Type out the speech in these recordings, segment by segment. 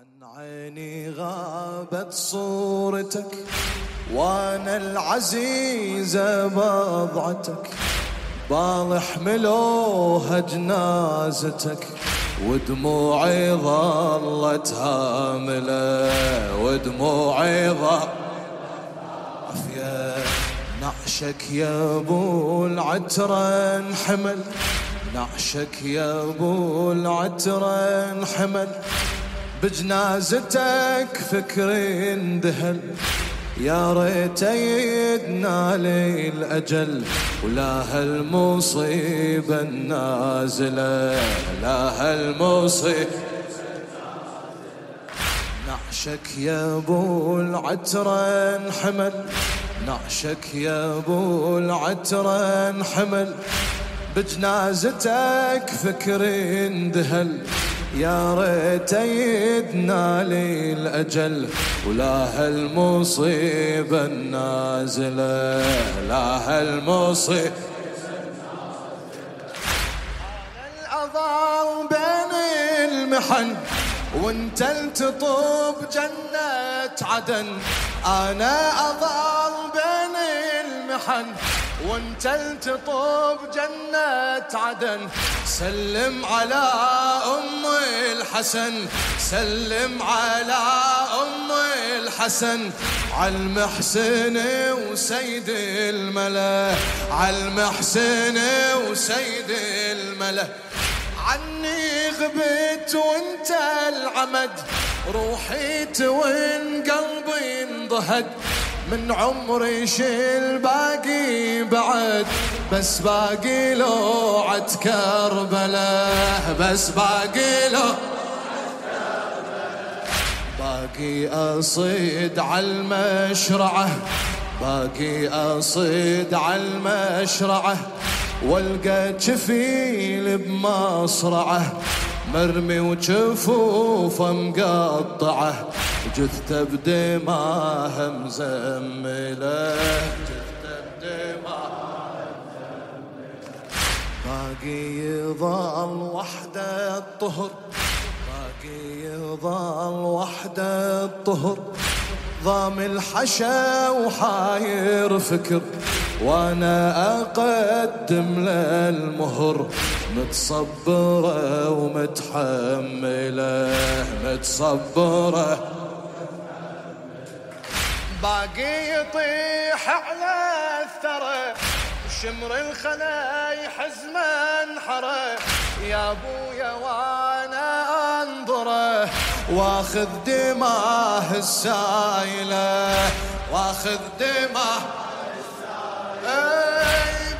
عن عيني غابت صورتك وأنا العزيزة بضعتك. بال ملوها جنازتك ودموعي ظلت هاملة ودموعي ظلت نعشك يا أبو العتر انحمل نعشك يا أبو العتر انحمل. بجنازتك فكري اندهل يا ريت ينالي الأجل ولا هالمصيبة النازلة لا هالمصيبة نعشك يا أبو العتر انحمل نعشك يا أبو العتر انحمل بجنازتك فكري اندهل يا ريت يدنا للأجل ولا هالمصيبة النازلة لا هالمصيبة الأضاء بين المحن وانت التطوب جنة عدن. أنا أضار بين المحن وانت التطب جنة عدن. سلم على أم الحسن. سلم على أم الحسن. عالمحسن وسيد الملا. عالمحسن وسيد الملا. عني غبت وانت العمد. روحي توين قلبي انضهد. من عمري شل باقي بعد بس باقي لوعة كربلاء بس باقي لو باقي أصيد على المشرعة باقي أصيد على المشرعة والقى جفيل بمصرعة. مرمي وجفوفه مقطعه جثته بدماه مزمله جثته بدماه باقي يظل وحده الطهر باقي يظل وحده الطهر ضام الحشا وحاير فكر وأنا اقدم للمهر متصبرة ومتحملة متصبرة. باقي يطيح على الثرى شمر الخلاي حزما انحرى. يا أبويا وأنا أنظرة وأخذ دماه السائلة وأخذ دماه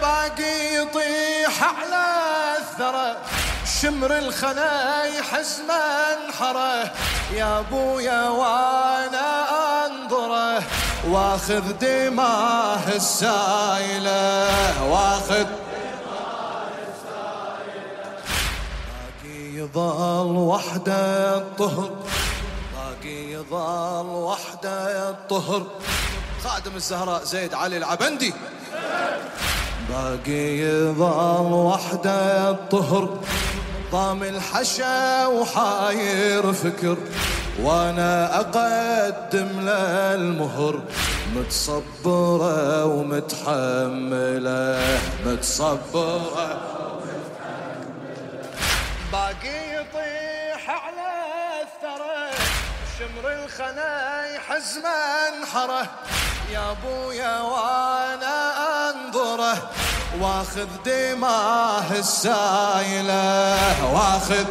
باقي يطيح على الثرى. شمر الخناي حزما انحره يا بويا وأنا أنظرة. واخذ دماه السائله واخذ باقي يظل وحدة الطهر باقي يظل وحدة الطهر خادم الزهراء زيد علي العبندي. باقي يظل وحدة الطهر ضام الحشا وحاير فكر وأنا أقدم للمهر. متصبرة ومتحملة متصبرة ومتحملة. باقي يطيح على شمر الخنايح حزما انحره. يا ابويا وأنا انظره. واخذ دماه السايلة. واخذ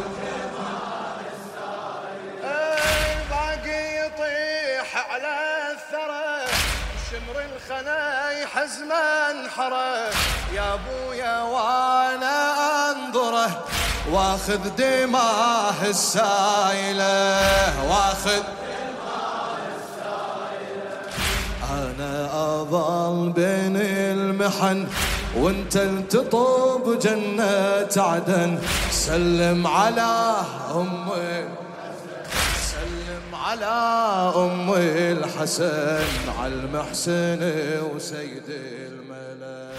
شمر الخنايح زمان حره يا ابويا وأنا انظره. واخذ دماه السائلة واخذ أنا أظل بين المحن وأنت التطب جنة عدن. سلم على أمي سلم على أمي الحسن على المحسن وسيد الملأ.